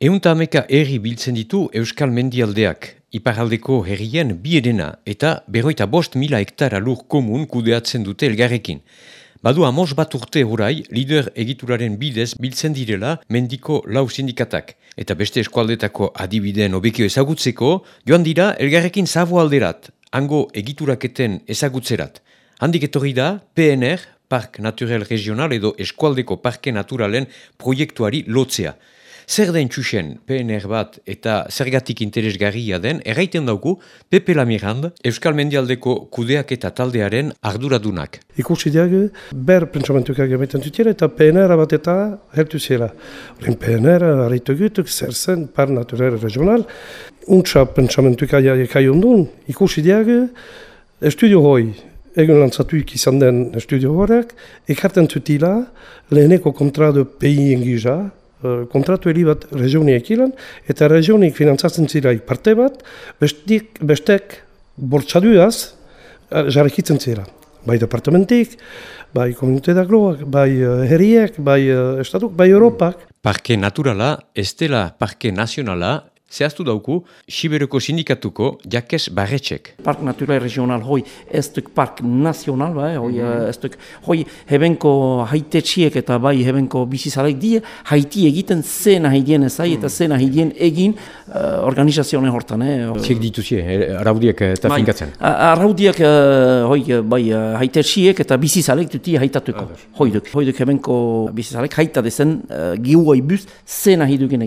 Eunta ameka herri biltzen ditu Euskal Mendialdeak, iparaldeko herrien biedena eta berroita bost mila hektara lur komun kudeatzen dute elgarrekin. Badu amos bat urte horai, lider egituraren bidez biltzen direla mendiko lau sindikatak. Eta beste eskualdetako adibideen obekio ezagutzeko, joan dira elgarrekin zabo alderat, hango egituraketen ezagutzerat. Handik etorri da, PNR, Park Naturel Regional edo Eskualdeko Parke Naturalen proiektuari lotzea. Zer den txusen PNR bat eta zergatik interesgarria den, erraiten dauku Pepe Lamirand, Euskal Mendialdeko kudeak eta taldearen arduradunak. Ikusi diag, ber pentsamentuak egiten dutiera eta PNR bat eta hertu zela. Horren PNR, harritu gutuk, zer zen, par naturel regional. Untsa pentsamentuak egiten duen, ikusi diag, estudio hoi, egun lantzatuik izan den estudio horrek, ekarten zutila leheneko kontrado pehi engiza, Eh, kontratu heli bat regioniek ilan, eta regionik finantzatzen ziraik parte bat, bestik, bestek bortxaduaz jarrekitzen zira. Bai departamentik, bai komunitateak bai herriek, bai estatuk, bai Europak. Parke naturala, ez dela parke nazionala, Zehaztu dauku, Siberoko sindikatuko Jakes Barretxek. Park Natural Regional hoi ez duk park nazional, bai, hoi, mm ez duk, hoi hebenko haite txiek eta bai hebenko bizizalek die, haiti egiten zena haidien ezai eta zena haidien egin uh, organizazioen hortan. Eh, Txiek dituzie, araudiak eta bai, finkatzen? Araudiak uh, hoi, bai, haite txiek eta bizizalek duti haitatuko. Hoi duk, hoi duk hebenko bizizalek haita dezen uh, giuoi buz zena haiduken egin.